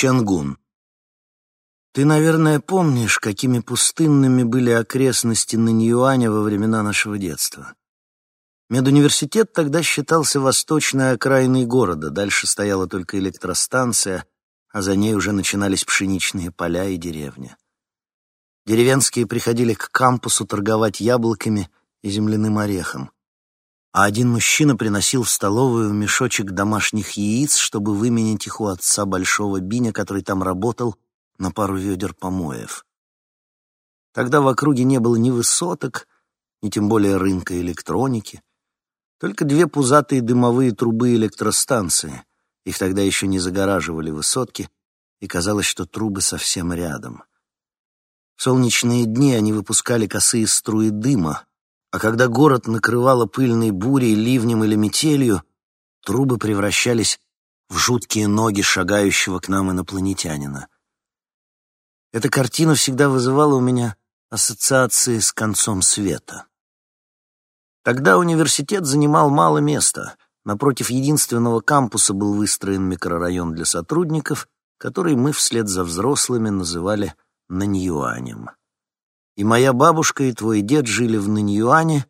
Чангун. Ты, наверное, помнишь, какими пустынными были окрестности Наньюаня во времена нашего детства. Медуниверситет тогда считался восточной окраиной города, дальше стояла только электростанция, а за ней уже начинались пшеничные поля и деревня. Деревенские приходили к кампусу торговать яблоками и земляным орехом. А один мужчина приносил в столовую мешочек домашних яиц, чтобы выменять их у отца большого биня, который там работал, на пару ведер помоев. Тогда в округе не было ни высоток, ни тем более рынка электроники, только две пузатые дымовые трубы электростанции. Их тогда еще не загораживали высотки, и казалось, что трубы совсем рядом. В солнечные дни они выпускали косые струи дыма, а когда город накрывало пыльной бурей, ливнем или метелью, трубы превращались в жуткие ноги шагающего к нам инопланетянина. Эта картина всегда вызывала у меня ассоциации с концом света. Тогда университет занимал мало места. Напротив единственного кампуса был выстроен микрорайон для сотрудников, который мы вслед за взрослыми называли Наньюанем. И моя бабушка и твой дед жили в Наньюане,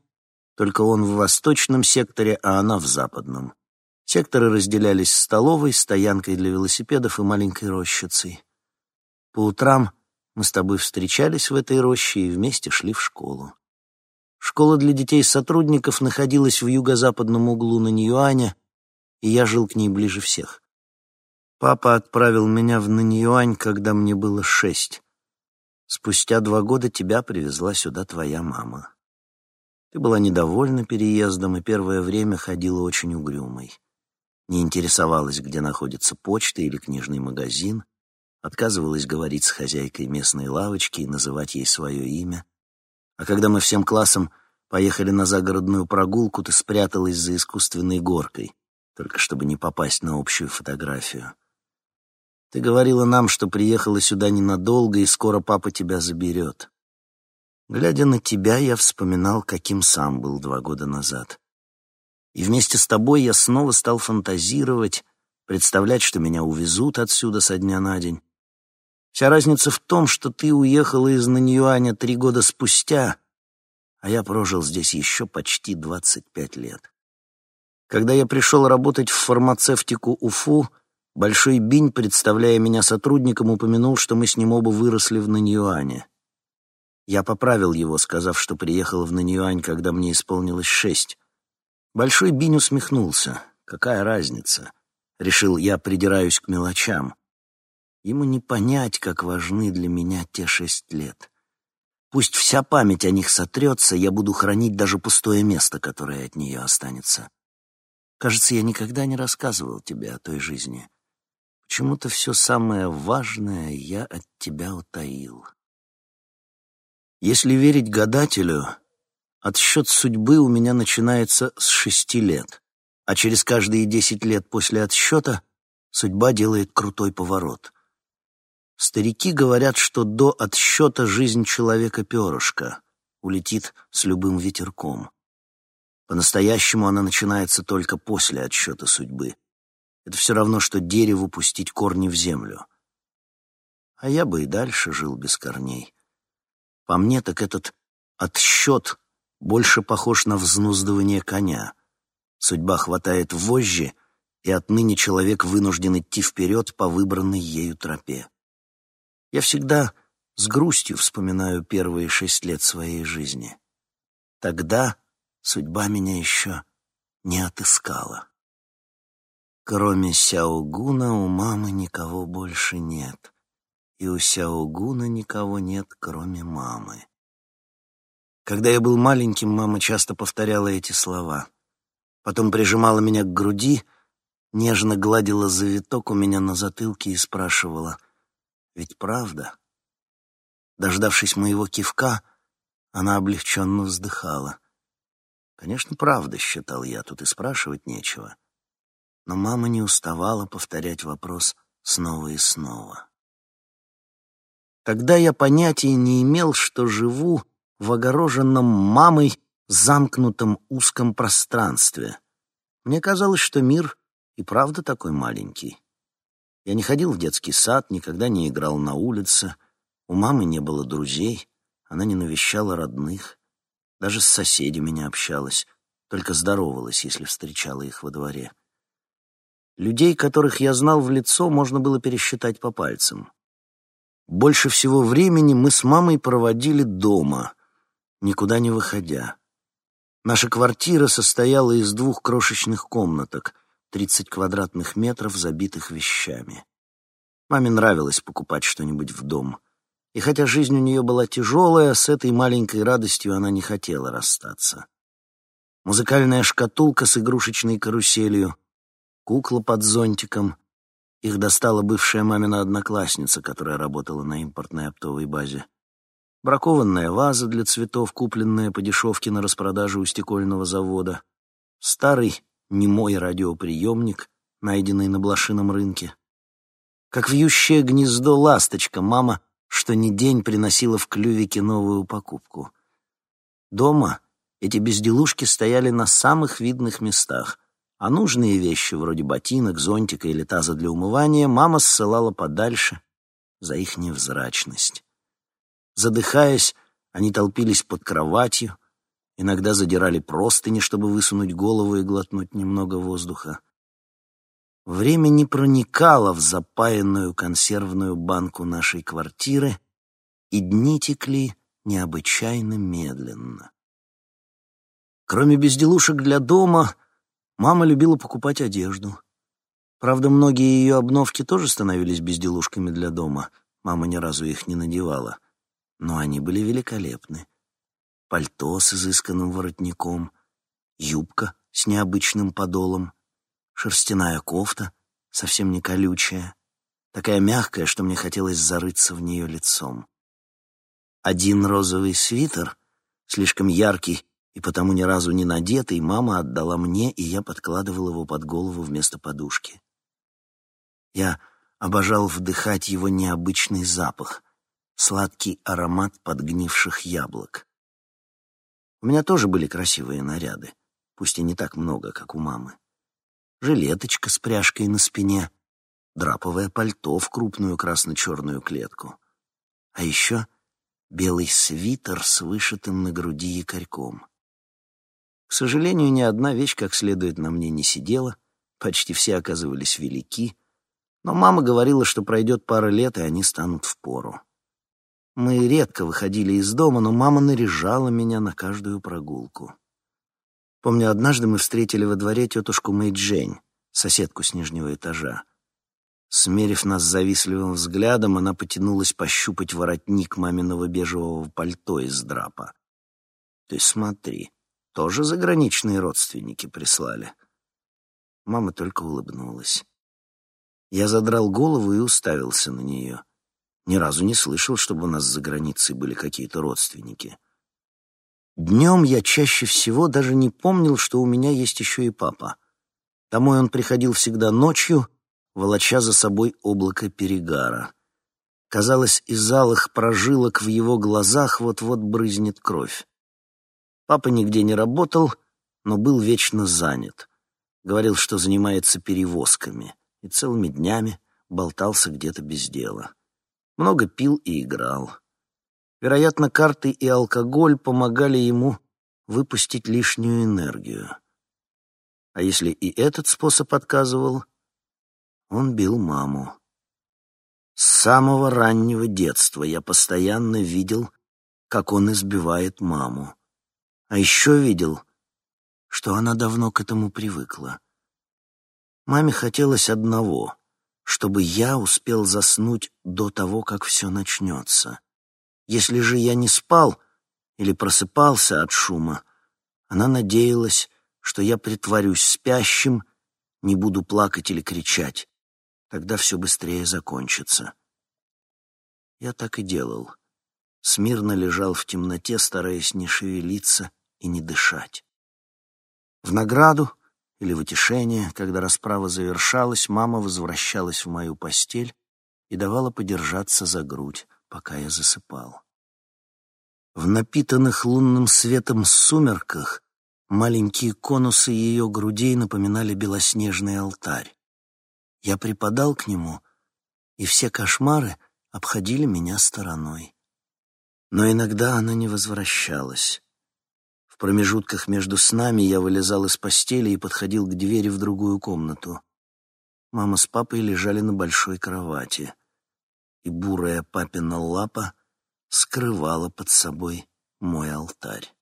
только он в восточном секторе, а она в западном. Секторы разделялись столовой, стоянкой для велосипедов и маленькой рощицей. По утрам мы с тобой встречались в этой роще и вместе шли в школу. Школа для детей сотрудников находилась в юго-западном углу на Ньюане, и я жил к ней ближе всех. Папа отправил меня в Наньюань, когда мне было шесть. Спустя два года тебя привезла сюда твоя мама. Ты была недовольна переездом и первое время ходила очень угрюмой. Не интересовалась, где находится почта или книжный магазин, отказывалась говорить с хозяйкой местной лавочки и называть ей свое имя — а когда мы всем классом поехали на загородную прогулку, ты спряталась за искусственной горкой, только чтобы не попасть на общую фотографию. Ты говорила нам, что приехала сюда ненадолго, и скоро папа тебя заберет. Глядя на тебя, я вспоминал, каким сам был два года назад. И вместе с тобой я снова стал фантазировать, представлять, что меня увезут отсюда со дня на день. Вся разница в том, что ты уехала из Наньюаня три года спустя, а я прожил здесь еще почти двадцать пять лет. Когда я пришел работать в фармацевтику УФУ, Большой Бинь, представляя меня сотрудником, упомянул, что мы с ним оба выросли в Наньюане. Я поправил его, сказав, что приехал в Наньюань, когда мне исполнилось шесть. Большой Бинь усмехнулся. «Какая разница?» Решил, я придираюсь к мелочам. Ему не понять, как важны для меня те шесть лет. Пусть вся память о них сотрется, я буду хранить даже пустое место, которое от нее останется. Кажется, я никогда не рассказывал тебе о той жизни. Почему-то все самое важное я от тебя утаил. Если верить гадателю, отсчет судьбы у меня начинается с шести лет, а через каждые десять лет после отсчета судьба делает крутой поворот — Старики говорят, что до отсчета жизнь человека перышко, улетит с любым ветерком. По-настоящему она начинается только после отсчета судьбы. Это все равно, что дереву пустить корни в землю. А я бы и дальше жил без корней. По мне, так этот отсчет больше похож на взнуздывание коня. Судьба хватает вожжи, и отныне человек вынужден идти вперед по выбранной ею тропе. Я всегда с грустью вспоминаю первые шесть лет своей жизни. Тогда судьба меня еще не отыскала. Кроме Сяогуна у мамы никого больше нет, и у Сяогуна никого нет, кроме мамы. Когда я был маленьким, мама часто повторяла эти слова. Потом прижимала меня к груди, нежно гладила завиток у меня на затылке и спрашивала — ведь правда? Дождавшись моего кивка, она облегченно вздыхала. Конечно, правда, считал я, тут и спрашивать нечего. Но мама не уставала повторять вопрос снова и снова. Тогда я понятия не имел, что живу в огороженном мамой замкнутом узком пространстве. Мне казалось, что мир и правда такой маленький. Я не ходил в детский сад, никогда не играл на улице. У мамы не было друзей, она не навещала родных. Даже с соседями не общалась, только здоровалась, если встречала их во дворе. Людей, которых я знал в лицо, можно было пересчитать по пальцам. Больше всего времени мы с мамой проводили дома, никуда не выходя. Наша квартира состояла из двух крошечных комнаток, 30 квадратных метров, забитых вещами. Маме нравилось покупать что-нибудь в дом. И хотя жизнь у нее была тяжелая, с этой маленькой радостью она не хотела расстаться. Музыкальная шкатулка с игрушечной каруселью, кукла под зонтиком. Их достала бывшая мамина одноклассница, которая работала на импортной оптовой базе. Бракованная ваза для цветов, купленная по дешевке на распродаже у стекольного завода. Старый немой радиоприемник, найденный на блошином рынке. Как вьющее гнездо ласточка, мама что ни день приносила в клювике новую покупку. Дома эти безделушки стояли на самых видных местах, а нужные вещи, вроде ботинок, зонтика или таза для умывания, мама ссылала подальше за их невзрачность. Задыхаясь, они толпились под кроватью, иногда задирали простыни, чтобы высунуть голову и глотнуть немного воздуха. Время не проникало в запаянную консервную банку нашей квартиры, и дни текли необычайно медленно. Кроме безделушек для дома, мама любила покупать одежду. Правда, многие ее обновки тоже становились безделушками для дома. Мама ни разу их не надевала но они были великолепны. Пальто с изысканным воротником, юбка с необычным подолом, шерстяная кофта, совсем не колючая, такая мягкая, что мне хотелось зарыться в нее лицом. Один розовый свитер, слишком яркий и потому ни разу не надетый, мама отдала мне, и я подкладывал его под голову вместо подушки. Я обожал вдыхать его необычный запах, сладкий аромат подгнивших яблок. У меня тоже были красивые наряды, пусть и не так много, как у мамы. Жилеточка с пряжкой на спине, драповое пальто в крупную красно-черную клетку. А еще белый свитер с вышитым на груди якорьком. К сожалению, ни одна вещь как следует на мне не сидела, почти все оказывались велики, но мама говорила, что пройдет пара лет, и они станут в пору. Мы редко выходили из дома, но мама наряжала меня на каждую прогулку. Помню, однажды мы встретили во дворе тетушку Мэйджень, соседку с нижнего этажа. Смерив нас завистливым взглядом, она потянулась пощупать воротник маминого бежевого пальто из драпа. «Ты смотри, тоже заграничные родственники прислали». Мама только улыбнулась. Я задрал голову и уставился на нее. Ни разу не слышал, чтобы у нас за границей были какие-то родственники. Днем я чаще всего даже не помнил, что у меня есть еще и папа. Домой он приходил всегда ночью, волоча за собой облако перегара. Казалось, из алых прожилок в его глазах вот-вот брызнет кровь. Папа нигде не работал, но был вечно занят. Говорил, что занимается перевозками, и целыми днями болтался где-то без дела много пил и играл. Вероятно, карты и алкоголь помогали ему выпустить лишнюю энергию. А если и этот способ отказывал, он бил маму. С самого раннего детства я постоянно видел, как он избивает маму. А еще видел, что она давно к этому привыкла. Маме хотелось одного чтобы я успел заснуть до того, как все начнется. Если же я не спал или просыпался от шума, она надеялась, что я притворюсь спящим, не буду плакать или кричать. Тогда все быстрее закончится. Я так и делал. Смирно лежал в темноте, стараясь не шевелиться и не дышать. В награду или в утешение, когда расправа завершалась, мама возвращалась в мою постель и давала подержаться за грудь, пока я засыпал. В напитанных лунным светом сумерках маленькие конусы ее грудей напоминали белоснежный алтарь. Я припадал к нему, и все кошмары обходили меня стороной. Но иногда она не возвращалась. В промежутках между снами я вылезал из постели и подходил к двери в другую комнату. Мама с папой лежали на большой кровати, и бурая папина лапа скрывала под собой мой алтарь.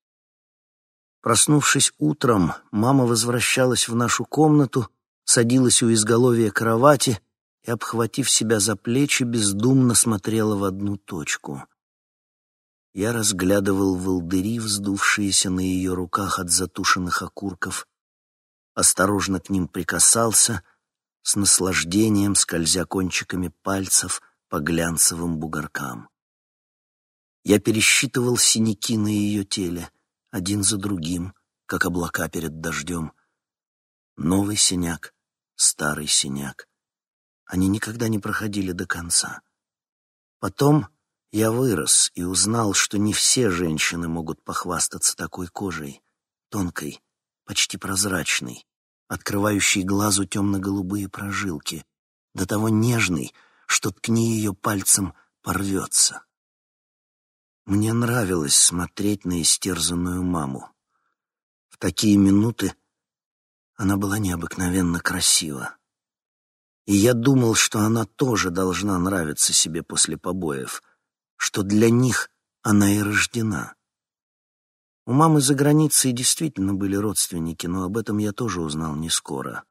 Проснувшись утром, мама возвращалась в нашу комнату, садилась у изголовья кровати и, обхватив себя за плечи, бездумно смотрела в одну точку. Я разглядывал волдыри, вздувшиеся на ее руках от затушенных окурков, осторожно к ним прикасался, с наслаждением скользя кончиками пальцев по глянцевым бугоркам. Я пересчитывал синяки на ее теле, один за другим, как облака перед дождем. Новый синяк, старый синяк. Они никогда не проходили до конца. Потом я вырос и узнал, что не все женщины могут похвастаться такой кожей, тонкой, почти прозрачной, открывающей глазу темно-голубые прожилки, до того нежной, что ткни ее пальцем порвется. Мне нравилось смотреть на истерзанную маму. В такие минуты она была необыкновенно красива. И я думал, что она тоже должна нравиться себе после побоев — что для них она и рождена. У мамы за границей действительно были родственники, но об этом я тоже узнал не скоро.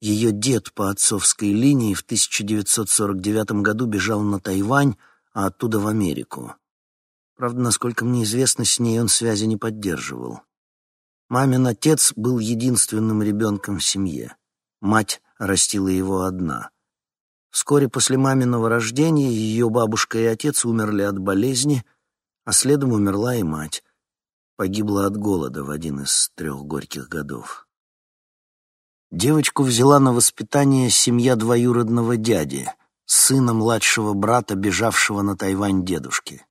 Ее дед по отцовской линии в 1949 году бежал на Тайвань, а оттуда в Америку. Правда, насколько мне известно, с ней он связи не поддерживал. Мамин отец был единственным ребенком в семье. Мать растила его одна. Вскоре после маминого рождения ее бабушка и отец умерли от болезни, а следом умерла и мать. Погибла от голода в один из трех горьких годов. Девочку взяла на воспитание семья двоюродного дяди, сына младшего брата, бежавшего на Тайвань дедушки.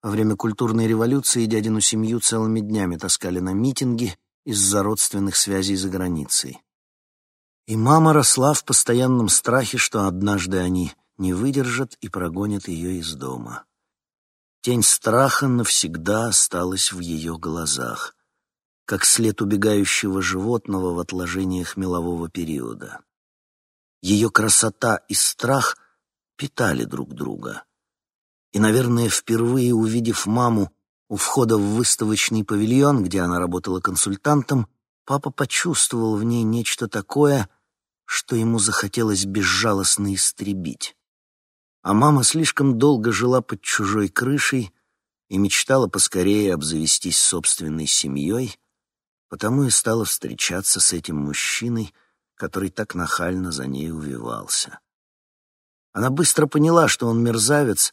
Во время культурной революции дядину семью целыми днями таскали на митинги из-за родственных связей за границей. И мама росла в постоянном страхе, что однажды они не выдержат и прогонят ее из дома. Тень страха навсегда осталась в ее глазах, как след убегающего животного в отложениях мелового периода. Ее красота и страх питали друг друга. И, наверное, впервые увидев маму у входа в выставочный павильон, где она работала консультантом, Папа почувствовал в ней нечто такое, что ему захотелось безжалостно истребить. А мама слишком долго жила под чужой крышей и мечтала поскорее обзавестись собственной семьей, потому и стала встречаться с этим мужчиной, который так нахально за ней увивался. Она быстро поняла, что он мерзавец,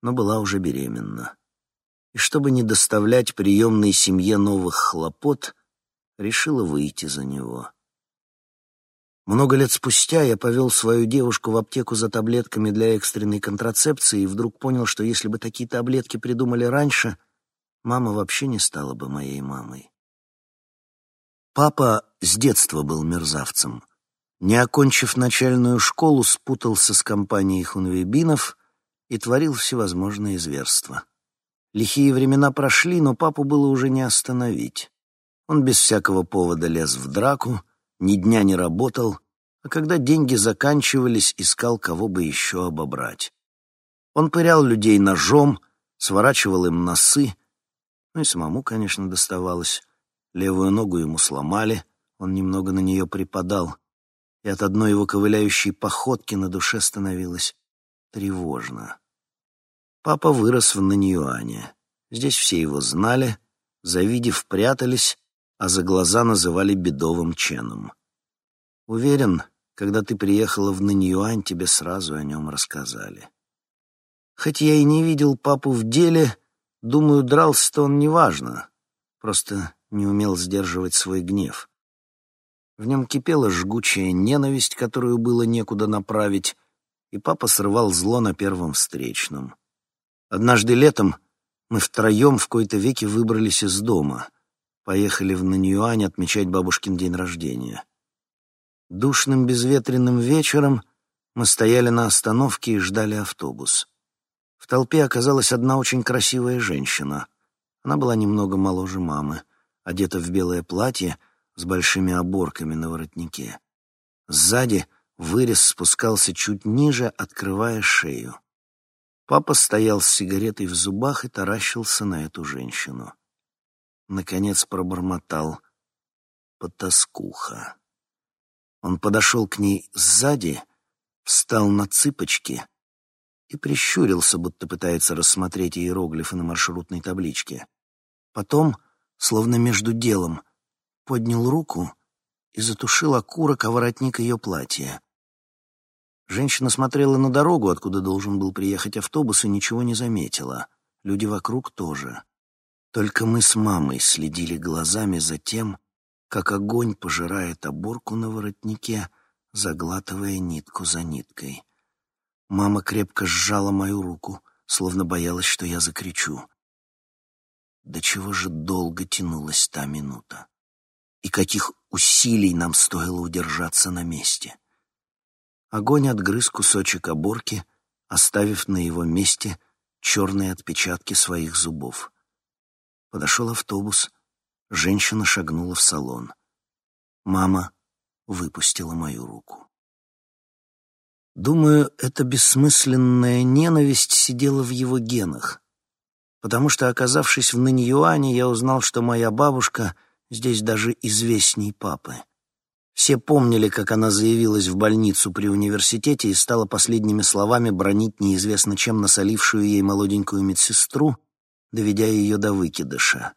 но была уже беременна. И чтобы не доставлять приемной семье новых хлопот, решила выйти за него. Много лет спустя я повел свою девушку в аптеку за таблетками для экстренной контрацепции и вдруг понял, что если бы такие таблетки придумали раньше, мама вообще не стала бы моей мамой. Папа с детства был мерзавцем. Не окончив начальную школу, спутался с компанией хунвейбинов и творил всевозможные зверства. Лихие времена прошли, но папу было уже не остановить. Он без всякого повода лез в драку, ни дня не работал, а когда деньги заканчивались, искал, кого бы еще обобрать. Он пырял людей ножом, сворачивал им носы, ну и самому, конечно, доставалось. Левую ногу ему сломали, он немного на нее припадал, и от одной его ковыляющей походки на душе становилось тревожно. Папа вырос в Наньюане. Здесь все его знали, завидев, прятались, а за глаза называли бедовым Ченом. Уверен, когда ты приехала в Наньюань, тебе сразу о нем рассказали. Хоть я и не видел папу в деле, думаю, дрался-то он неважно, просто не умел сдерживать свой гнев. В нем кипела жгучая ненависть, которую было некуда направить, и папа срывал зло на первом встречном. Однажды летом мы втроем в кои-то веке выбрались из дома — Поехали в Наньюань отмечать бабушкин день рождения. Душным безветренным вечером Мы стояли на остановке и ждали автобус. В толпе оказалась одна очень красивая женщина. Она была немного моложе мамы, одета в белое платье с большими оборками на воротнике. Сзади вырез спускался чуть ниже, открывая шею. Папа стоял с сигаретой в зубах и таращился на эту женщину. Наконец пробормотал «Потаскуха». Он подошел к ней сзади, встал на цыпочки и прищурился, будто пытается рассмотреть иероглифы на маршрутной табличке. Потом, словно между делом, поднял руку и затушил окурок о воротник ее платья. Женщина смотрела на дорогу, откуда должен был приехать автобус, и ничего не заметила. Люди вокруг тоже. Только мы с мамой следили глазами за тем, как огонь пожирает оборку на воротнике, заглатывая нитку за ниткой. Мама крепко сжала мою руку, словно боялась, что я закричу. До чего же долго тянулась та минута? И каких усилий нам стоило удержаться на месте? Огонь отгрыз кусочек оборки, оставив на его месте черные отпечатки своих зубов. Подошел автобус, женщина шагнула в салон. Мама выпустила мою руку. Думаю, эта бессмысленная ненависть сидела в его генах, потому что, оказавшись в Наньюане, я узнал, что моя бабушка здесь даже известней папы. Все помнили, как она заявилась в больницу при университете и стала последними словами бронить неизвестно чем насолившую ей молоденькую медсестру, доведя ее до выкидыша.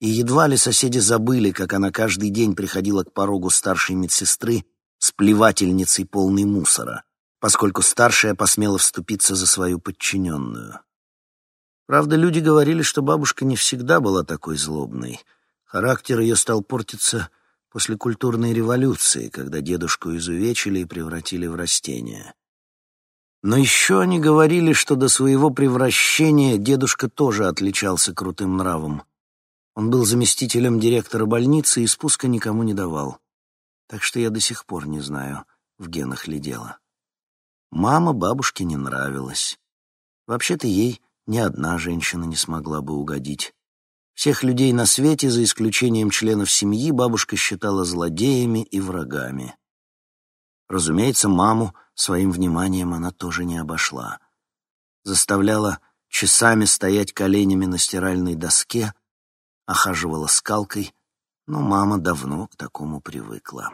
И едва ли соседи забыли, как она каждый день приходила к порогу старшей медсестры с плевательницей полной мусора, поскольку старшая посмела вступиться за свою подчиненную. Правда, люди говорили, что бабушка не всегда была такой злобной. Характер ее стал портиться после культурной революции, когда дедушку изувечили и превратили в растение. Но еще они говорили, что до своего превращения дедушка тоже отличался крутым нравом. Он был заместителем директора больницы и спуска никому не давал. Так что я до сих пор не знаю, в генах ли дело. Мама бабушке не нравилась. Вообще-то ей ни одна женщина не смогла бы угодить. Всех людей на свете, за исключением членов семьи, бабушка считала злодеями и врагами. Разумеется, маму своим вниманием она тоже не обошла. Заставляла часами стоять коленями на стиральной доске, охаживала скалкой, но мама давно к такому привыкла.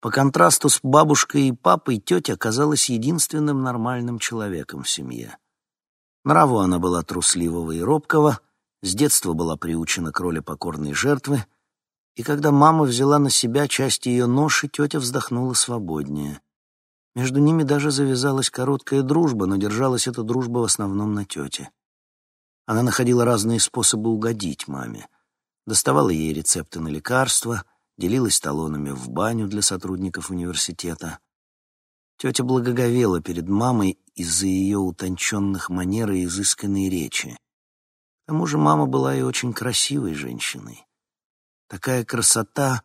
По контрасту с бабушкой и папой тетя оказалась единственным нормальным человеком в семье. Нраву она была трусливого и робкого — с детства была приучена к роли покорной жертвы, и когда мама взяла на себя часть ее ноши, тетя вздохнула свободнее. Между ними даже завязалась короткая дружба, но держалась эта дружба в основном на тете. Она находила разные способы угодить маме. Доставала ей рецепты на лекарства, делилась талонами в баню для сотрудников университета. Тетя благоговела перед мамой из-за ее утонченных манер и изысканной речи. К тому же мама была и очень красивой женщиной. Такая красота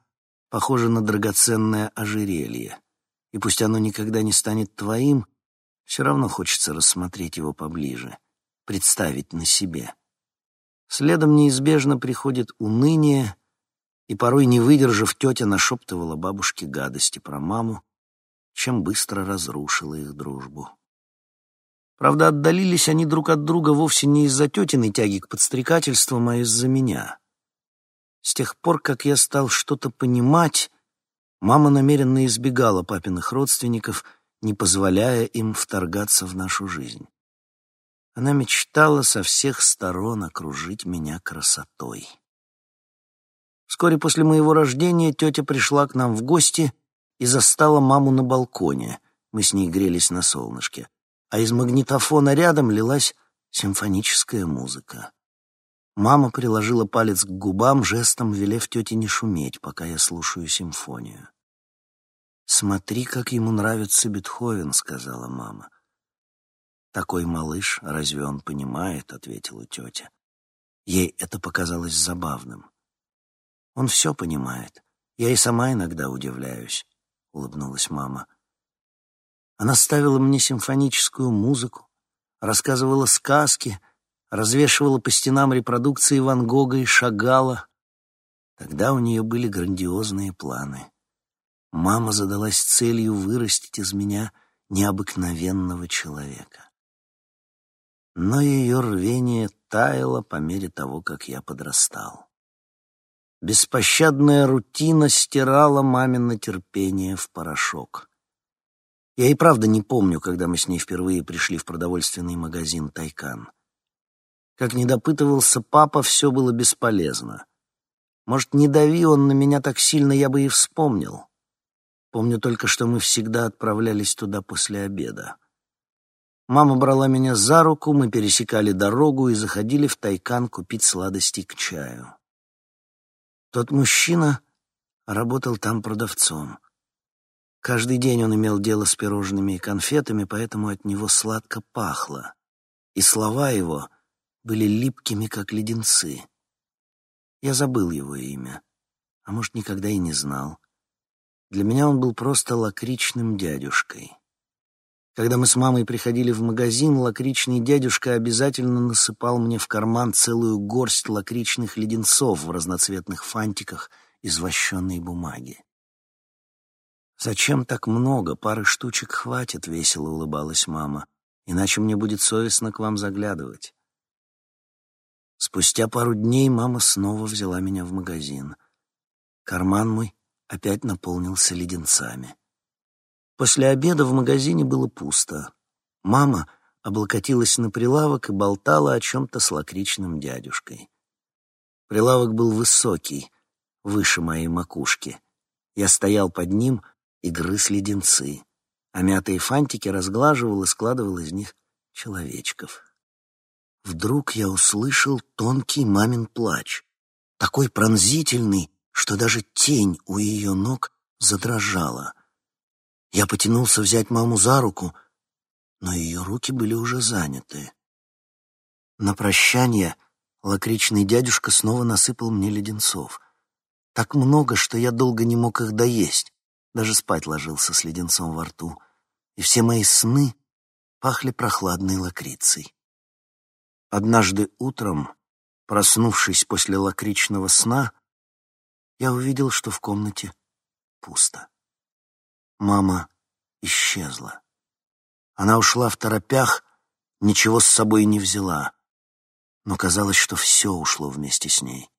похожа на драгоценное ожерелье. И пусть оно никогда не станет твоим, все равно хочется рассмотреть его поближе, представить на себе. Следом неизбежно приходит уныние, и порой, не выдержав, тетя нашептывала бабушке гадости про маму, чем быстро разрушила их дружбу. Правда, отдалились они друг от друга вовсе не из-за тетиной тяги к подстрекательствам, а из-за меня. С тех пор, как я стал что-то понимать, мама намеренно избегала папиных родственников, не позволяя им вторгаться в нашу жизнь. Она мечтала со всех сторон окружить меня красотой. Вскоре после моего рождения тетя пришла к нам в гости и застала маму на балконе. Мы с ней грелись на солнышке а из магнитофона рядом лилась симфоническая музыка. Мама приложила палец к губам, жестом велев тете не шуметь, пока я слушаю симфонию. «Смотри, как ему нравится Бетховен», — сказала мама. «Такой малыш, разве он понимает?» — ответила тетя. Ей это показалось забавным. «Он все понимает. Я и сама иногда удивляюсь», — улыбнулась мама. Она ставила мне симфоническую музыку, рассказывала сказки, развешивала по стенам репродукции Ван Гога и Шагала. Тогда у нее были грандиозные планы. Мама задалась целью вырастить из меня необыкновенного человека. Но ее рвение таяло по мере того, как я подрастал. Беспощадная рутина стирала мамино терпение в порошок. Я и правда не помню, когда мы с ней впервые пришли в продовольственный магазин «Тайкан». Как не допытывался папа, все было бесполезно. Может, не дави он на меня так сильно, я бы и вспомнил. Помню только, что мы всегда отправлялись туда после обеда. Мама брала меня за руку, мы пересекали дорогу и заходили в Тайкан купить сладостей к чаю. Тот мужчина работал там продавцом. Каждый день он имел дело с пирожными и конфетами, поэтому от него сладко пахло, и слова его были липкими, как леденцы. Я забыл его имя, а может, никогда и не знал. Для меня он был просто лакричным дядюшкой. Когда мы с мамой приходили в магазин, лакричный дядюшка обязательно насыпал мне в карман целую горсть лакричных леденцов в разноцветных фантиках из вощенной бумаги. «Зачем так много? Пары штучек хватит», — весело улыбалась мама. «Иначе мне будет совестно к вам заглядывать». Спустя пару дней мама снова взяла меня в магазин. Карман мой опять наполнился леденцами. После обеда в магазине было пусто. Мама облокотилась на прилавок и болтала о чем-то с лакричным дядюшкой. Прилавок был высокий, выше моей макушки. Я стоял под ним — и грыз леденцы, а мятые фантики разглаживал и складывал из них человечков. Вдруг я услышал тонкий мамин плач, такой пронзительный, что даже тень у ее ног задрожала. Я потянулся взять маму за руку, но ее руки были уже заняты. На прощание лакричный дядюшка снова насыпал мне леденцов. Так много, что я долго не мог их доесть. Даже спать ложился с леденцом во рту, и все мои сны пахли прохладной лакрицей. Однажды утром, проснувшись после лакричного сна, я увидел, что в комнате пусто. Мама исчезла. Она ушла в торопях, ничего с собой не взяла. Но казалось, что все ушло вместе с ней.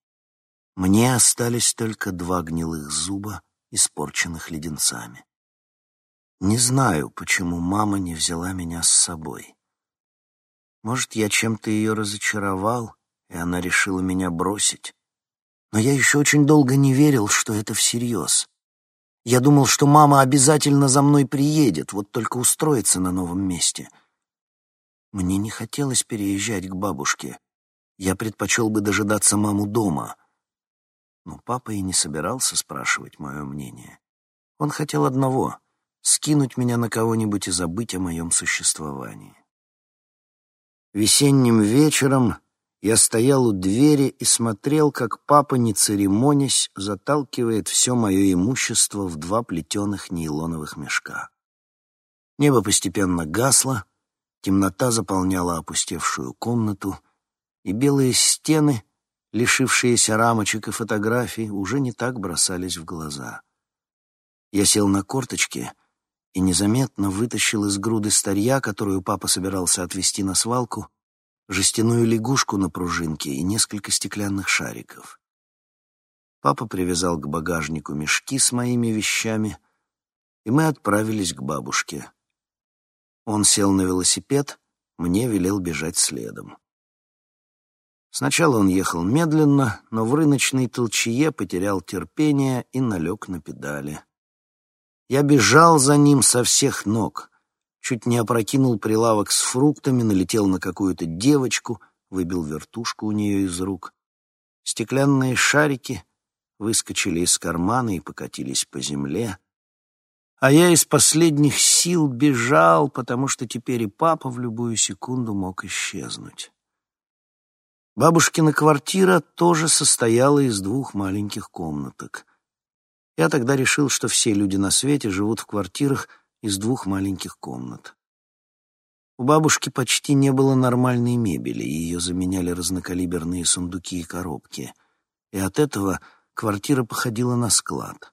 Мне остались только два гнилых зуба испорченных леденцами. Не знаю, почему мама не взяла меня с собой. Может, я чем-то ее разочаровал, и она решила меня бросить. Но я еще очень долго не верил, что это всерьез. Я думал, что мама обязательно за мной приедет, вот только устроится на новом месте. Мне не хотелось переезжать к бабушке. Я предпочел бы дожидаться маму дома — но папа и не собирался спрашивать мое мнение. Он хотел одного — скинуть меня на кого-нибудь и забыть о моем существовании. Весенним вечером я стоял у двери и смотрел, как папа, не церемонясь, заталкивает все мое имущество в два плетеных нейлоновых мешка. Небо постепенно гасло, темнота заполняла опустевшую комнату, и белые стены — лишившиеся рамочек и фотографий, уже не так бросались в глаза. Я сел на корточки и незаметно вытащил из груды старья, которую папа собирался отвезти на свалку, жестяную лягушку на пружинке и несколько стеклянных шариков. Папа привязал к багажнику мешки с моими вещами, и мы отправились к бабушке. Он сел на велосипед, мне велел бежать следом. Сначала он ехал медленно, но в рыночной толчее потерял терпение и налег на педали. Я бежал за ним со всех ног, чуть не опрокинул прилавок с фруктами, налетел на какую-то девочку, выбил вертушку у нее из рук. Стеклянные шарики выскочили из кармана и покатились по земле. А я из последних сил бежал, потому что теперь и папа в любую секунду мог исчезнуть. Бабушкина квартира тоже состояла из двух маленьких комнаток. Я тогда решил, что все люди на свете живут в квартирах из двух маленьких комнат. У бабушки почти не было нормальной мебели, ее заменяли разнокалиберные сундуки и коробки, и от этого квартира походила на склад.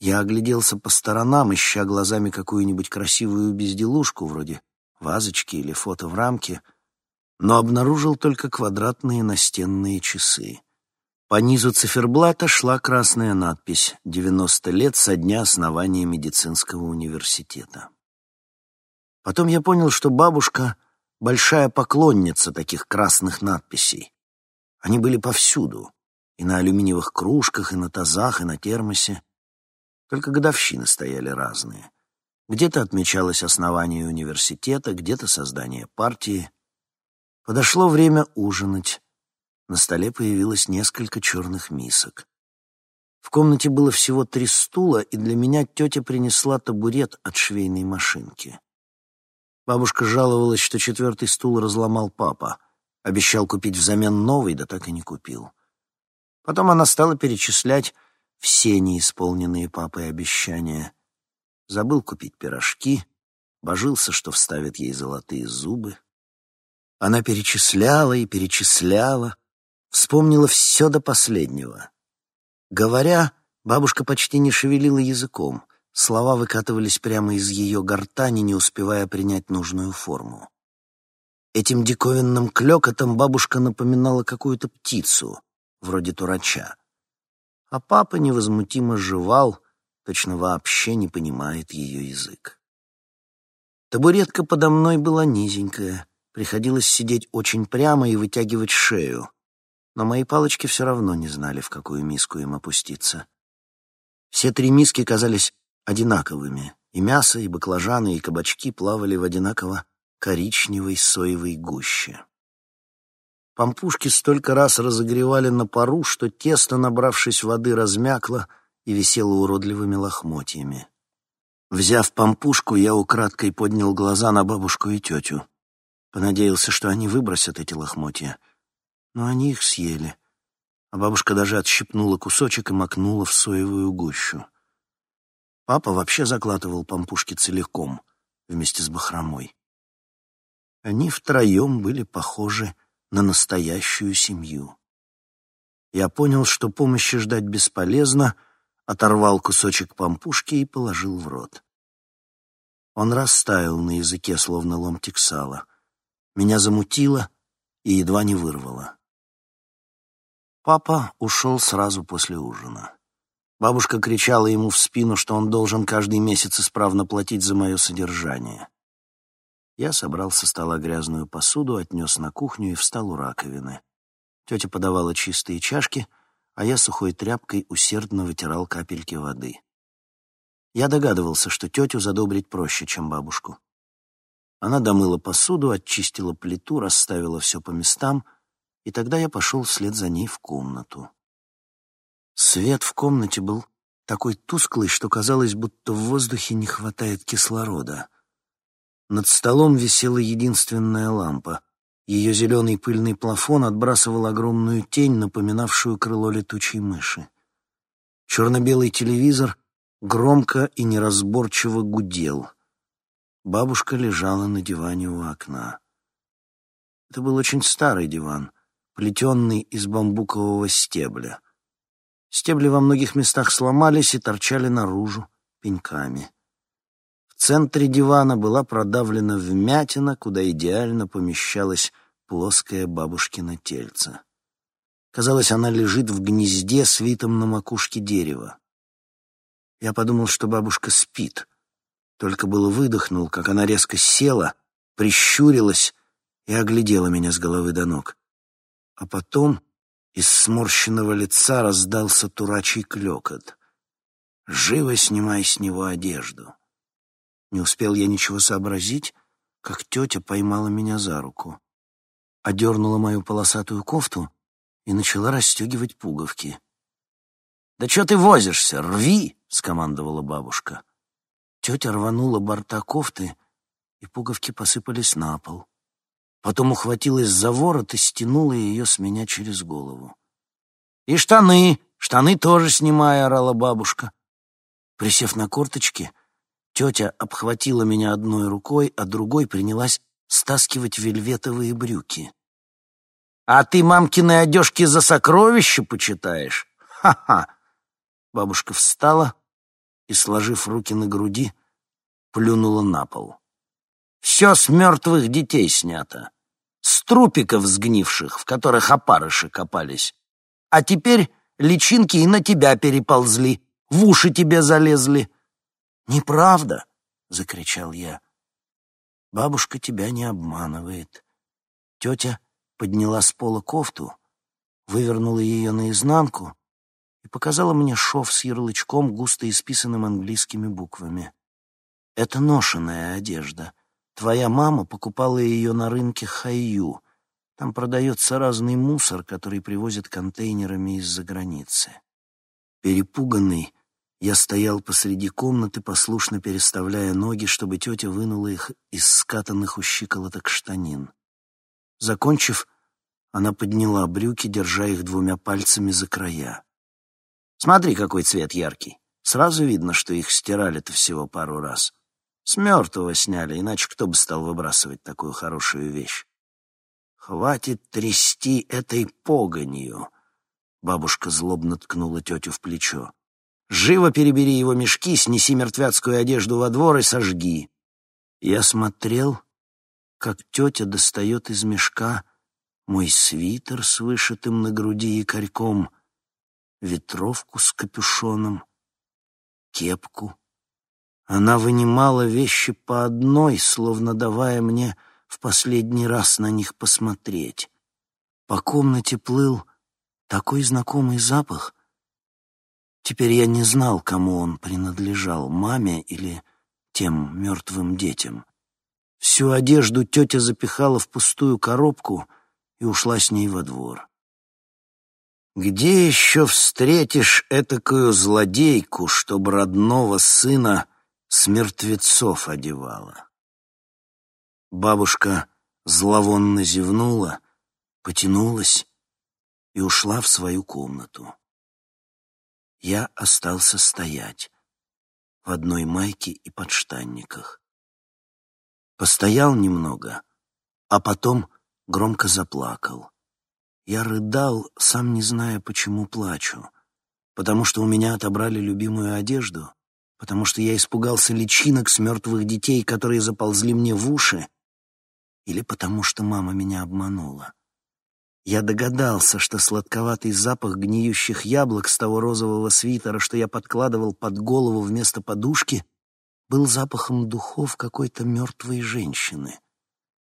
Я огляделся по сторонам, ища глазами какую-нибудь красивую безделушку, вроде вазочки или фото в рамке, но обнаружил только квадратные настенные часы. По низу циферблата шла красная надпись «90 лет со дня основания медицинского университета». Потом я понял, что бабушка — большая поклонница таких красных надписей. Они были повсюду, и на алюминиевых кружках, и на тазах, и на термосе. Только годовщины стояли разные. Где-то отмечалось основание университета, где-то создание партии. Подошло время ужинать. На столе появилось несколько черных мисок. В комнате было всего три стула, и для меня тетя принесла табурет от швейной машинки. Бабушка жаловалась, что четвертый стул разломал папа. Обещал купить взамен новый, да так и не купил. Потом она стала перечислять все неисполненные папой обещания. Забыл купить пирожки, божился, что вставит ей золотые зубы. Она перечисляла и перечисляла, вспомнила все до последнего. Говоря, бабушка почти не шевелила языком, слова выкатывались прямо из ее гортани, не успевая принять нужную форму. Этим диковинным клёкотом бабушка напоминала какую-то птицу, вроде турача а папа невозмутимо жевал, точно вообще не понимает ее язык. Табуретка подо мной была низенькая, приходилось сидеть очень прямо и вытягивать шею, но мои палочки все равно не знали, в какую миску им опуститься. Все три миски казались одинаковыми, и мясо, и баклажаны, и кабачки плавали в одинаково коричневой соевой гуще. Пампушки столько раз разогревали на пару, что тесто, набравшись воды, размякло и висело уродливыми лохмотьями. Взяв пампушку, я украдкой поднял глаза на бабушку и тетю. Понадеялся, что они выбросят эти лохмотья. Но они их съели. А бабушка даже отщипнула кусочек и макнула в соевую гущу. Папа вообще закладывал пампушки целиком, вместе с бахромой. Они втроем были похожи на настоящую семью. Я понял, что помощи ждать бесполезно, оторвал кусочек пампушки и положил в рот. Он растаял на языке, словно ломтик сала. Меня замутило и едва не вырвало. Папа ушел сразу после ужина. Бабушка кричала ему в спину, что он должен каждый месяц исправно платить за мое содержание. Я собрал со стола грязную посуду, отнес на кухню и встал у раковины. Тетя подавала чистые чашки, а я сухой тряпкой усердно вытирал капельки воды. Я догадывался, что тетю задобрить проще, чем бабушку. Она домыла посуду, очистила плиту, расставила все по местам, и тогда я пошел вслед за ней в комнату. Свет в комнате был такой тусклый, что казалось, будто в воздухе не хватает кислорода. Над столом висела единственная лампа. Ее зеленый пыльный плафон отбрасывал огромную тень, напоминавшую крыло летучей мыши. Черно-белый телевизор громко и неразборчиво гудел. Бабушка лежала на диване у окна. Это был очень старый диван, плетенный из бамбукового стебля. Стебли во многих местах сломались и торчали наружу пеньками. В центре дивана была продавлена вмятина, куда идеально помещалось плоское бабушкино тельце. Казалось, она лежит в гнезде, свитом на макушке дерева. Я подумал, что бабушка спит. Только было выдохнул, как она резко села, прищурилась и оглядела меня с головы до ног. А потом из сморщенного лица раздался турачий клёкот. «Живо снимай с него одежду!» Не успел я ничего сообразить, как тетя поймала меня за руку, одернула мою полосатую кофту и начала расстегивать пуговки. «Да что ты возишься? Рви!» — скомандовала бабушка. Тетя рванула борта кофты, и пуговки посыпались на пол. Потом ухватилась за ворот и стянула ее с меня через голову. «И штаны! Штаны тоже снимай!» — орала бабушка. Присев на корточки — Тетя обхватила меня одной рукой, а другой принялась стаскивать вельветовые брюки. «А ты мамкины одежки за сокровища почитаешь? Ха-ха!» Бабушка встала и, сложив руки на груди, плюнула на пол. «Все с мертвых детей снято, с трупиков сгнивших, в которых опарыши копались. А теперь личинки и на тебя переползли, в уши тебе залезли». «Неправда!» — закричал я. «Бабушка тебя не обманывает». Тетя подняла с пола кофту, вывернула ее наизнанку и показала мне шов с ярлычком, густо исписанным английскими буквами. «Это ношеная одежда. Твоя мама покупала ее на рынке Хайю. Там продается разный мусор, который привозят контейнерами из-за границы». Перепуганный, я стоял посреди комнаты, послушно переставляя ноги, чтобы тетя вынула их из скатанных у щиколоток штанин. Закончив, она подняла брюки, держа их двумя пальцами за края. «Смотри, какой цвет яркий. Сразу видно, что их стирали-то всего пару раз. С мертвого сняли, иначе кто бы стал выбрасывать такую хорошую вещь? Хватит трясти этой погонью!» Бабушка злобно ткнула тетю в плечо. «Живо перебери его мешки, снеси мертвяцкую одежду во двор и сожги!» Я смотрел, как тетя достает из мешка мой свитер с вышитым на груди якорьком, ветровку с капюшоном, кепку. Она вынимала вещи по одной, словно давая мне в последний раз на них посмотреть. По комнате плыл такой знакомый запах. Теперь я не знал, кому он принадлежал, маме или тем мертвым детям. Всю одежду тетя запихала в пустую коробку — и ушла с ней во двор. Где еще встретишь этакую злодейку, чтобы родного сына с мертвецов одевала? Бабушка зловонно зевнула, потянулась и ушла в свою комнату. Я остался стоять в одной майке и подштанниках. Постоял немного, а потом громко заплакал. Я рыдал, сам не зная, почему плачу. Потому что у меня отобрали любимую одежду, потому что я испугался личинок с мертвых детей, которые заползли мне в уши, или потому что мама меня обманула. Я догадался, что сладковатый запах гниющих яблок с того розового свитера, что я подкладывал под голову вместо подушки, был запахом духов какой-то мертвой женщины.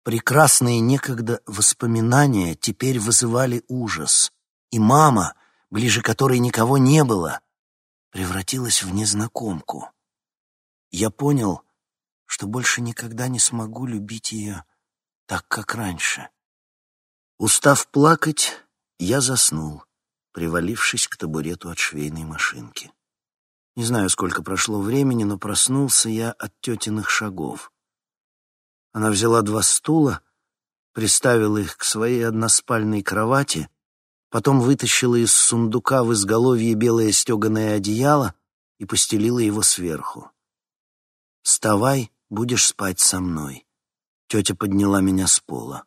Прекрасные некогда воспоминания теперь вызывали ужас, и мама, ближе которой никого не было, превратилась в незнакомку. Я понял, что больше никогда не смогу любить ее так, как раньше. Устав плакать, я заснул, привалившись к табурету от швейной машинки. Не знаю, сколько прошло времени, но проснулся я от тетиных шагов. Она взяла два стула, приставила их к своей односпальной кровати, потом вытащила из сундука в изголовье белое стеганое одеяло и постелила его сверху. «Вставай, будешь спать со мной». Тетя подняла меня с пола.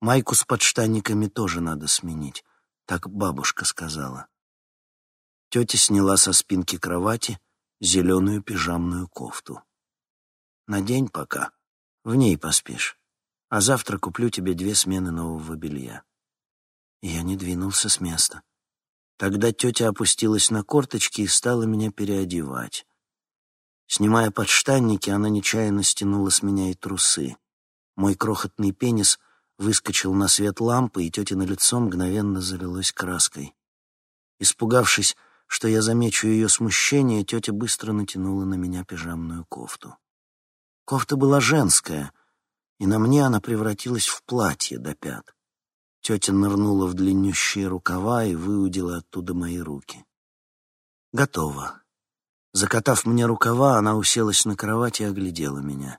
Майку с подштанниками тоже надо сменить, так бабушка сказала. Тетя сняла со спинки кровати зеленую пижамную кофту. «Надень пока», в ней поспишь. А завтра куплю тебе две смены нового белья. Я не двинулся с места. Тогда тетя опустилась на корточки и стала меня переодевать. Снимая подштанники, она нечаянно стянула с меня и трусы. Мой крохотный пенис выскочил на свет лампы, и тетя на лицо мгновенно залилось краской. Испугавшись, что я замечу ее смущение, тетя быстро натянула на меня пижамную кофту. Кофта была женская, и на мне она превратилась в платье до пят. Тетя нырнула в длиннющие рукава и выудила оттуда мои руки. Готово. Закатав мне рукава, она уселась на кровать и оглядела меня.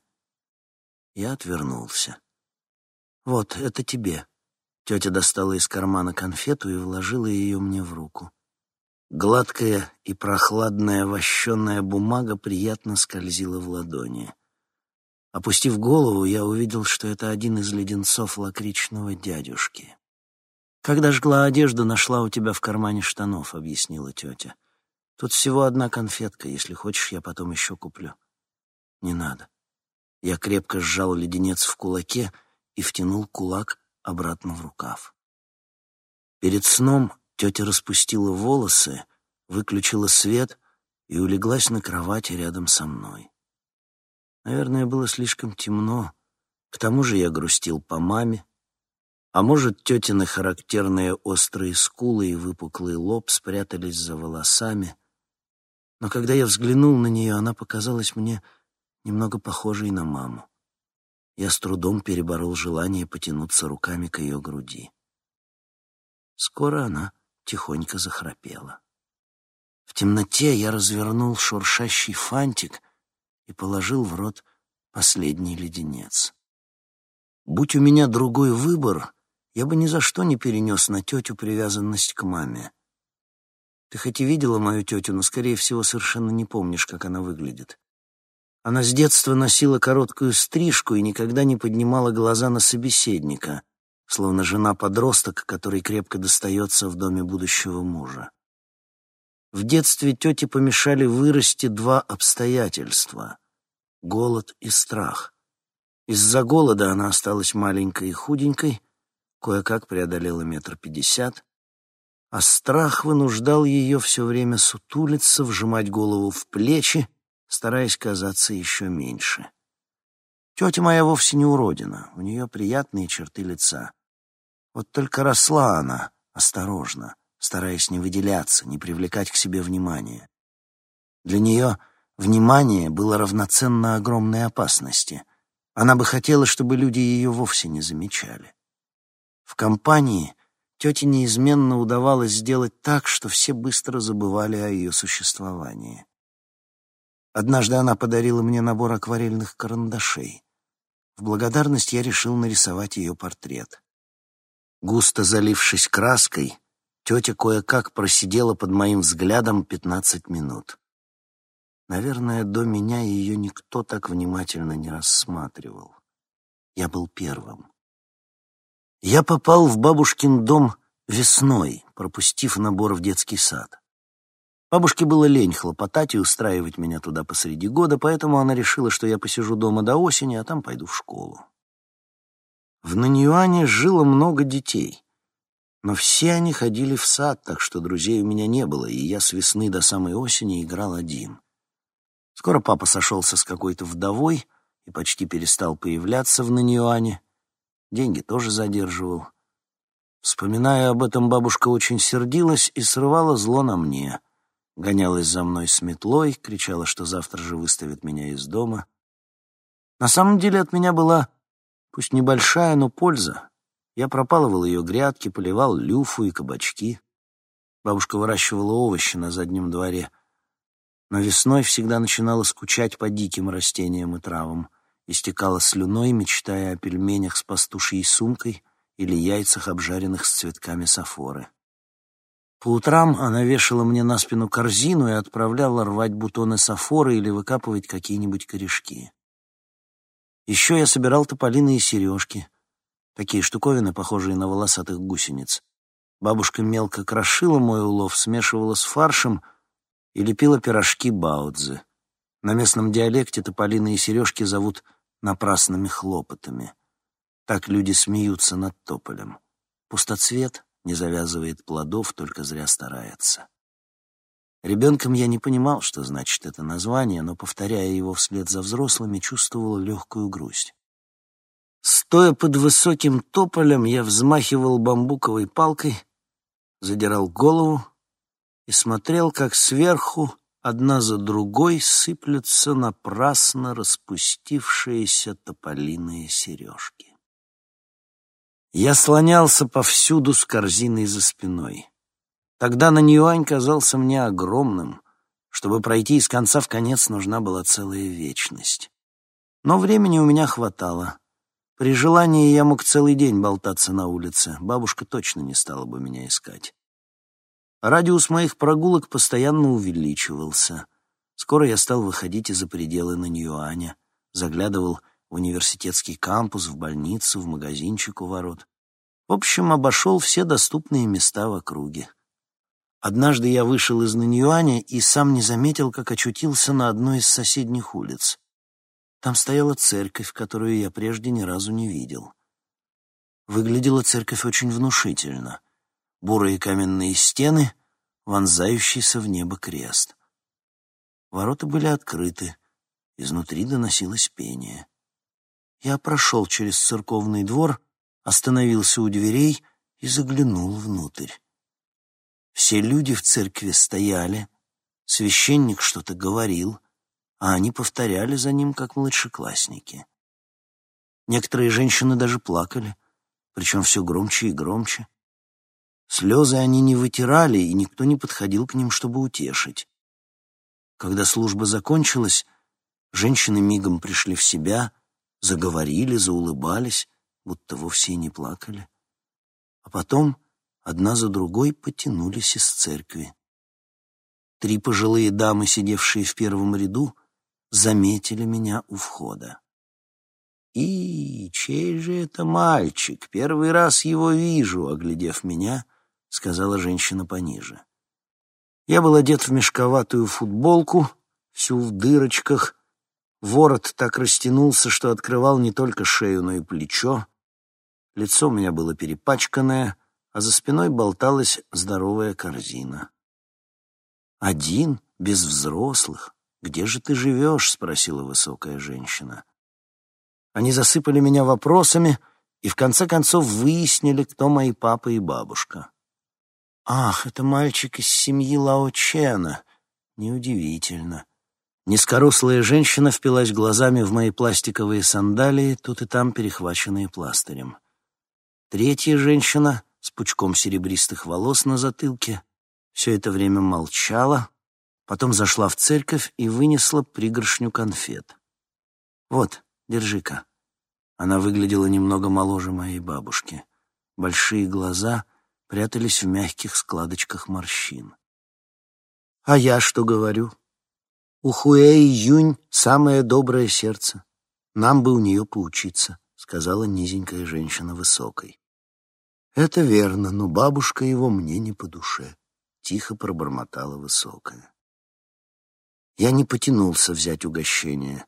Я отвернулся. «Вот, это тебе». Тетя достала из кармана конфету и вложила ее мне в руку. Гладкая и прохладная вощеная бумага приятно скользила в ладони. Опустив голову, я увидел, что это один из леденцов лакричного дядюшки. «Когда жгла одежду, нашла у тебя в кармане штанов», — объяснила тетя. «Тут всего одна конфетка. Если хочешь, я потом еще куплю». «Не надо». Я крепко сжал леденец в кулаке и втянул кулак обратно в рукав. Перед сном Тетя распустила волосы, выключила свет и улеглась на кровати рядом со мной. Наверное, было слишком темно. К тому же я грустил по маме. А может, тетины характерные острые скулы и выпуклый лоб спрятались за волосами. Но когда я взглянул на нее, она показалась мне немного похожей на маму. Я с трудом переборол желание потянуться руками к ее груди. Скоро она тихонько захрапела. В темноте я развернул шуршащий фантик и положил в рот последний леденец. Будь у меня другой выбор, я бы ни за что не перенес на тетю привязанность к маме. Ты хоть и видела мою тетю, но, скорее всего, совершенно не помнишь, как она выглядит. Она с детства носила короткую стрижку и никогда не поднимала глаза на собеседника — словно жена-подросток, который крепко достается в доме будущего мужа. В детстве тете помешали вырасти два обстоятельства — голод и страх. Из-за голода она осталась маленькой и худенькой, кое-как преодолела метр пятьдесят, а страх вынуждал ее все время сутулиться, вжимать голову в плечи, стараясь казаться еще меньше. Тетя моя вовсе не уродина, у нее приятные черты лица. Вот только росла она осторожно, стараясь не выделяться, не привлекать к себе внимания. Для нее внимание было равноценно огромной опасности. Она бы хотела, чтобы люди ее вовсе не замечали. В компании тете неизменно удавалось сделать так, что все быстро забывали о ее существовании. Однажды она подарила мне набор акварельных карандашей. В благодарность я решил нарисовать ее портрет. Густо залившись краской, тетя кое-как просидела под моим взглядом пятнадцать минут. Наверное, до меня ее никто так внимательно не рассматривал. Я был первым. Я попал в бабушкин дом весной, пропустив набор в детский сад. Бабушке было лень хлопотать и устраивать меня туда посреди года, поэтому она решила, что я посижу дома до осени, а там пойду в школу. В Наньюане жило много детей, но все они ходили в сад, так что друзей у меня не было, и я с весны до самой осени играл один. Скоро папа сошелся с какой-то вдовой и почти перестал появляться в Наньюане. Деньги тоже задерживал. Вспоминая об этом, бабушка очень сердилась и срывала зло на мне. Гонялась за мной с метлой, кричала, что завтра же выставит меня из дома. На самом деле от меня была Пусть небольшая, но польза. Я пропалывал ее грядки, поливал люфу и кабачки. Бабушка выращивала овощи на заднем дворе. Но весной всегда начинала скучать по диким растениям и травам, истекала слюной, мечтая о пельменях с пастушьей сумкой или яйцах, обжаренных с цветками сафоры. По утрам она вешала мне на спину корзину и отправляла рвать бутоны сафоры или выкапывать какие-нибудь корешки. Еще я собирал тополиные сережки, такие штуковины, похожие на волосатых гусениц. Бабушка мелко крошила мой улов, смешивала с фаршем и лепила пирожки баудзы. На местном диалекте тополиные сережки зовут напрасными хлопотами. Так люди смеются над тополем. Пустоцвет не завязывает плодов, только зря старается. Ребенком я не понимал, что значит это название, но, повторяя его вслед за взрослыми, чувствовал легкую грусть. Стоя под высоким тополем, я взмахивал бамбуковой палкой, задирал голову и смотрел, как сверху одна за другой сыплются напрасно распустившиеся тополиные сережки. Я слонялся повсюду с корзиной за спиной. Тогда на Ньюань казался мне огромным. Чтобы пройти из конца в конец, нужна была целая вечность. Но времени у меня хватало. При желании я мог целый день болтаться на улице. Бабушка точно не стала бы меня искать. Радиус моих прогулок постоянно увеличивался. Скоро я стал выходить из-за пределы Наньюаня, заглядывал в университетский кампус, в больницу, в магазинчик у ворот. В общем, обошел все доступные места в округе. Однажды я вышел из Наньюаня и сам не заметил, как очутился на одной из соседних улиц. Там стояла церковь, которую я прежде ни разу не видел. Выглядела церковь очень внушительно. Бурые каменные стены, вонзающийся в небо крест. Ворота были открыты, изнутри доносилось пение. Я прошел через церковный двор, остановился у дверей и заглянул внутрь. Все люди в церкви стояли, священник что-то говорил, а они повторяли за ним, как младшеклассники. Некоторые женщины даже плакали, причем все громче и громче. Слезы они не вытирали, и никто не подходил к ним, чтобы утешить. Когда служба закончилась, женщины мигом пришли в себя, заговорили, заулыбались, будто вовсе и не плакали. А потом одна за другой потянулись из церкви. Три пожилые дамы, сидевшие в первом ряду, заметили меня у входа. «И, чей же это мальчик? Первый раз его вижу», — оглядев меня, сказала женщина пониже. Я был одет в мешковатую футболку, всю в дырочках. Ворот так растянулся, что открывал не только шею, но и плечо. Лицо у меня было перепачканное, а за спиной болталась здоровая корзина. «Один, без взрослых. Где же ты живешь?» — спросила высокая женщина. Они засыпали меня вопросами и в конце концов выяснили, кто мои папа и бабушка. «Ах, это мальчик из семьи Лао Чена. Неудивительно». Низкорослая женщина впилась глазами в мои пластиковые сандалии, тут и там перехваченные пластырем. Третья женщина с пучком серебристых волос на затылке, все это время молчала, потом зашла в церковь и вынесла пригоршню конфет. «Вот, держи-ка». Она выглядела немного моложе моей бабушки. Большие глаза прятались в мягких складочках морщин. «А я что говорю? У Хуэй Юнь самое доброе сердце. Нам бы у нее поучиться», — сказала низенькая женщина высокой. «Это верно, но бабушка его мне не по душе», — тихо пробормотала высокая. Я не потянулся взять угощение.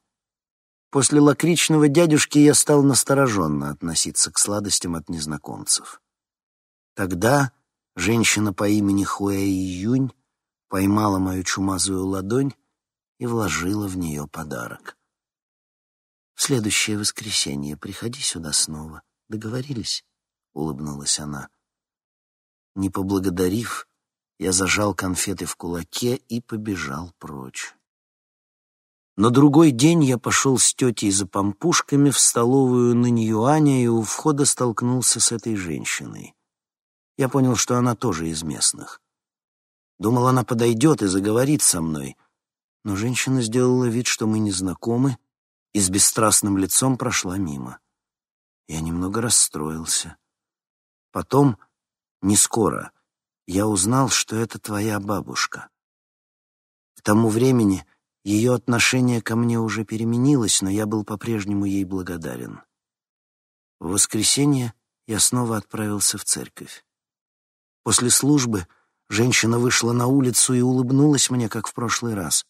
После лакричного дядюшки я стал настороженно относиться к сладостям от незнакомцев. Тогда женщина по имени Хуэй Юнь поймала мою чумазую ладонь и вложила в нее подарок. «В следующее воскресенье приходи сюда снова. Договорились?» — улыбнулась она. Не поблагодарив, я зажал конфеты в кулаке и побежал прочь. На другой день я пошел с тетей за пампушками в столовую на Ньюаня и у входа столкнулся с этой женщиной. Я понял, что она тоже из местных. Думал, она подойдет и заговорит со мной, но женщина сделала вид, что мы не знакомы, и с бесстрастным лицом прошла мимо. Я немного расстроился. Потом, не скоро, я узнал, что это твоя бабушка. К тому времени ее отношение ко мне уже переменилось, но я был по-прежнему ей благодарен. В воскресенье я снова отправился в церковь. После службы женщина вышла на улицу и улыбнулась мне, как в прошлый раз.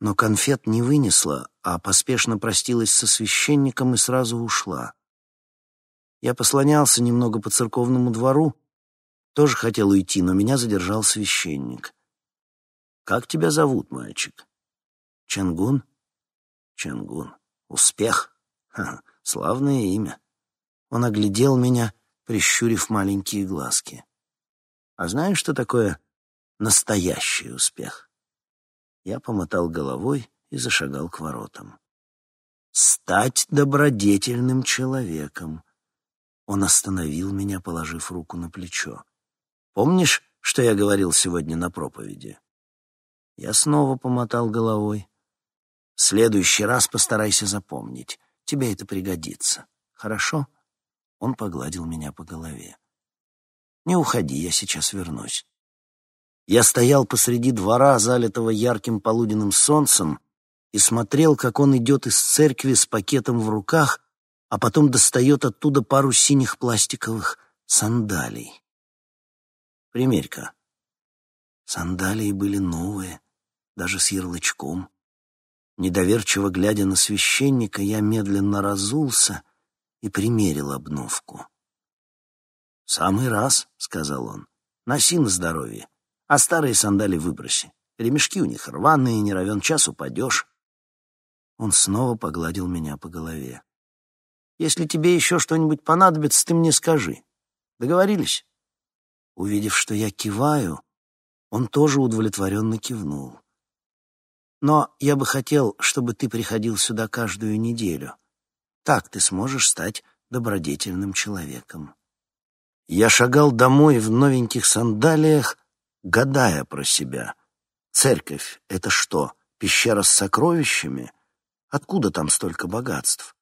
Но конфет не вынесла, а поспешно простилась со священником и сразу ушла. Я послонялся немного по церковному двору, тоже хотел уйти, но меня задержал священник. «Как тебя зовут, мальчик?» «Чангун?» «Чангун. Успех. Ха, славное имя». Он оглядел меня, прищурив маленькие глазки. «А знаешь, что такое настоящий успех?» Я помотал головой и зашагал к воротам. «Стать добродетельным человеком», он остановил меня, положив руку на плечо. «Помнишь, что я говорил сегодня на проповеди?» Я снова помотал головой. «В следующий раз постарайся запомнить. Тебе это пригодится. Хорошо?» Он погладил меня по голове. «Не уходи, я сейчас вернусь». Я стоял посреди двора, залитого ярким полуденным солнцем, и смотрел, как он идет из церкви с пакетом в руках, а потом достает оттуда пару синих пластиковых сандалий. Примерь-ка. Сандалии были новые, даже с ярлычком. Недоверчиво глядя на священника, я медленно разулся и примерил обновку. «Самый раз», — сказал он, — «носи на здоровье, а старые сандали выброси. Ремешки у них рваные, не равен час упадешь». Он снова погладил меня по голове. «Если тебе еще что-нибудь понадобится, ты мне скажи. Договорились?» Увидев, что я киваю, он тоже удовлетворенно кивнул. «Но я бы хотел, чтобы ты приходил сюда каждую неделю. Так ты сможешь стать добродетельным человеком». Я шагал домой в новеньких сандалиях, гадая про себя. Церковь — это что, пещера с сокровищами? Откуда там столько богатств?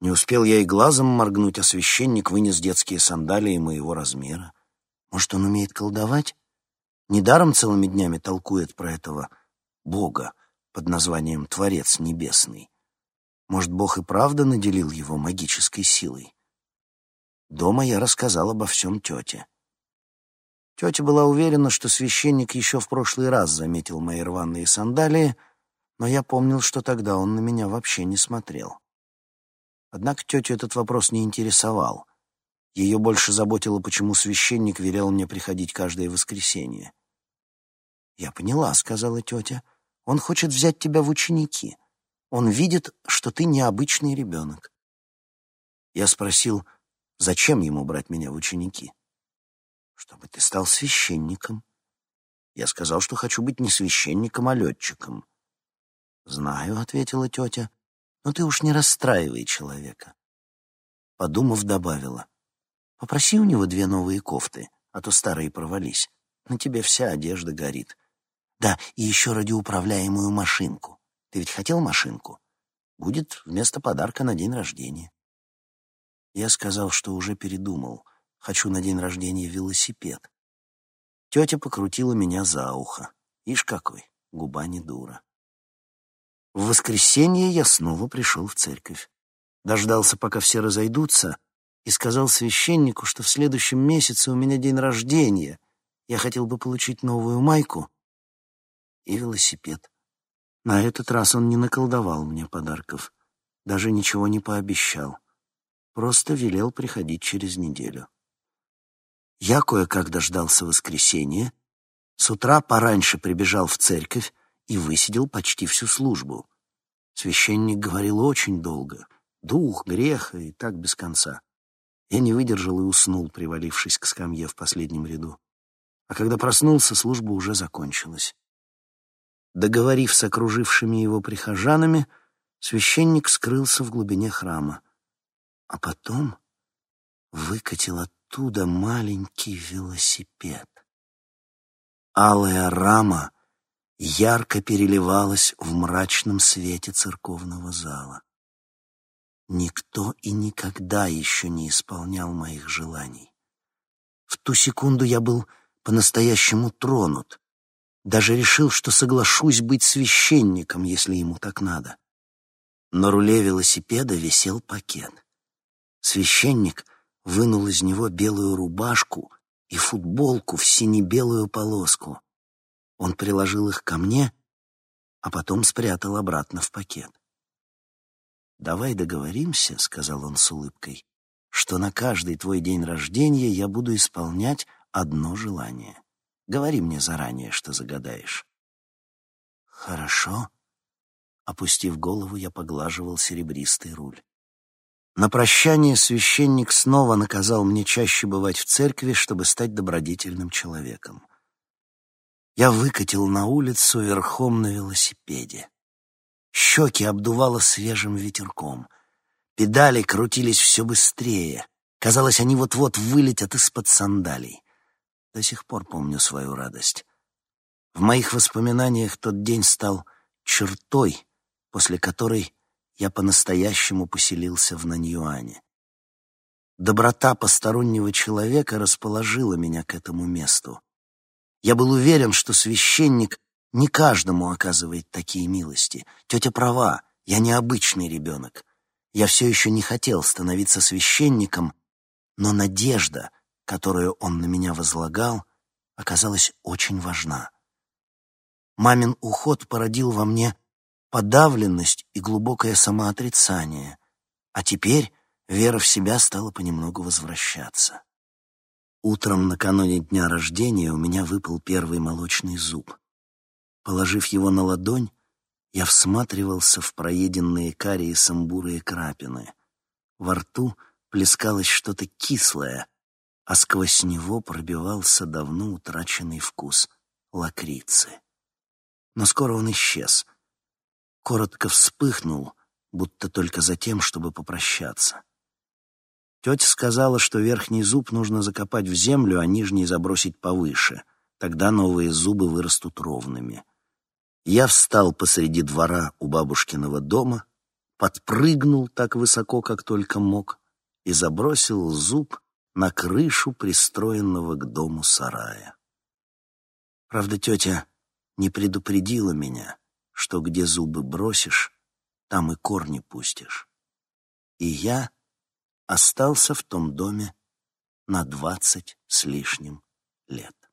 Не успел я и глазом моргнуть, а священник вынес детские сандалии моего размера. Может, он умеет колдовать? Недаром целыми днями толкует про этого Бога под названием Творец Небесный. Может, Бог и правда наделил его магической силой? Дома я рассказал обо всем тете. Тетя была уверена, что священник еще в прошлый раз заметил мои рваные сандалии, но я помнил, что тогда он на меня вообще не смотрел. Однако тетю этот вопрос не интересовал. Ее больше заботило, почему священник велел мне приходить каждое воскресенье. «Я поняла», — сказала тетя. «Он хочет взять тебя в ученики. Он видит, что ты необычный ребенок». Я спросил, Зачем ему брать меня в ученики? Чтобы ты стал священником. Я сказал, что хочу быть не священником, а летчиком. Знаю, — ответила тетя, — но ты уж не расстраивай человека. Подумав, добавила. Попроси у него две новые кофты, а то старые провались. На тебе вся одежда горит. Да, и еще радиоуправляемую машинку. Ты ведь хотел машинку? Будет вместо подарка на день рождения. Я сказал, что уже передумал. Хочу на день рождения велосипед. Тетя покрутила меня за ухо. Ишь какой, губа не дура. В воскресенье я снова пришел в церковь. Дождался, пока все разойдутся, и сказал священнику, что в следующем месяце у меня день рождения. Я хотел бы получить новую майку и велосипед. На этот раз он не наколдовал мне подарков, даже ничего не пообещал. Просто велел приходить через неделю. Я кое-как дождался воскресенья, с утра пораньше прибежал в церковь и высидел почти всю службу. Священник говорил очень долго, дух, грех и так без конца. Я не выдержал и уснул, привалившись к скамье в последнем ряду. А когда проснулся, служба уже закончилась. Договорив с окружившими его прихожанами, священник скрылся в глубине храма а потом выкатил оттуда маленький велосипед. Алая рама ярко переливалась в мрачном свете церковного зала. Никто и никогда еще не исполнял моих желаний. В ту секунду я был по-настоящему тронут. Даже решил, что соглашусь быть священником, если ему так надо. На руле велосипеда висел пакет. Священник вынул из него белую рубашку и футболку в сине-белую полоску. Он приложил их ко мне, а потом спрятал обратно в пакет. «Давай договоримся», — сказал он с улыбкой, «что на каждый твой день рождения я буду исполнять одно желание. Говори мне заранее, что загадаешь». «Хорошо». Опустив голову, я поглаживал серебристый руль. На прощание священник снова наказал мне чаще бывать в церкви, чтобы стать добродетельным человеком. Я выкатил на улицу верхом на велосипеде. Щеки обдувало свежим ветерком. Педали крутились все быстрее. Казалось, они вот-вот вылетят из-под сандалий. До сих пор помню свою радость. В моих воспоминаниях тот день стал чертой, после которой я по-настоящему поселился в Наньюане. Доброта постороннего человека расположила меня к этому месту. Я был уверен, что священник не каждому оказывает такие милости. Тетя права, я не обычный ребенок. Я все еще не хотел становиться священником, но надежда, которую он на меня возлагал, оказалась очень важна. Мамин уход породил во мне подавленность и глубокое самоотрицание, а теперь вера в себя стала понемногу возвращаться. Утром накануне дня рождения у меня выпал первый молочный зуб. Положив его на ладонь, я всматривался в проеденные кариесом бурые крапины. Во рту плескалось что-то кислое, а сквозь него пробивался давно утраченный вкус лакрицы. Но скоро он исчез. Коротко вспыхнул, будто только за тем, чтобы попрощаться. Тетя сказала, что верхний зуб нужно закопать в землю, а нижний забросить повыше. Тогда новые зубы вырастут ровными. Я встал посреди двора у бабушкиного дома, подпрыгнул так высоко, как только мог, и забросил зуб на крышу пристроенного к дому сарая. Правда, тетя не предупредила меня, что где зубы бросишь, там и корни пустишь. И я остался в том доме на двадцать с лишним лет.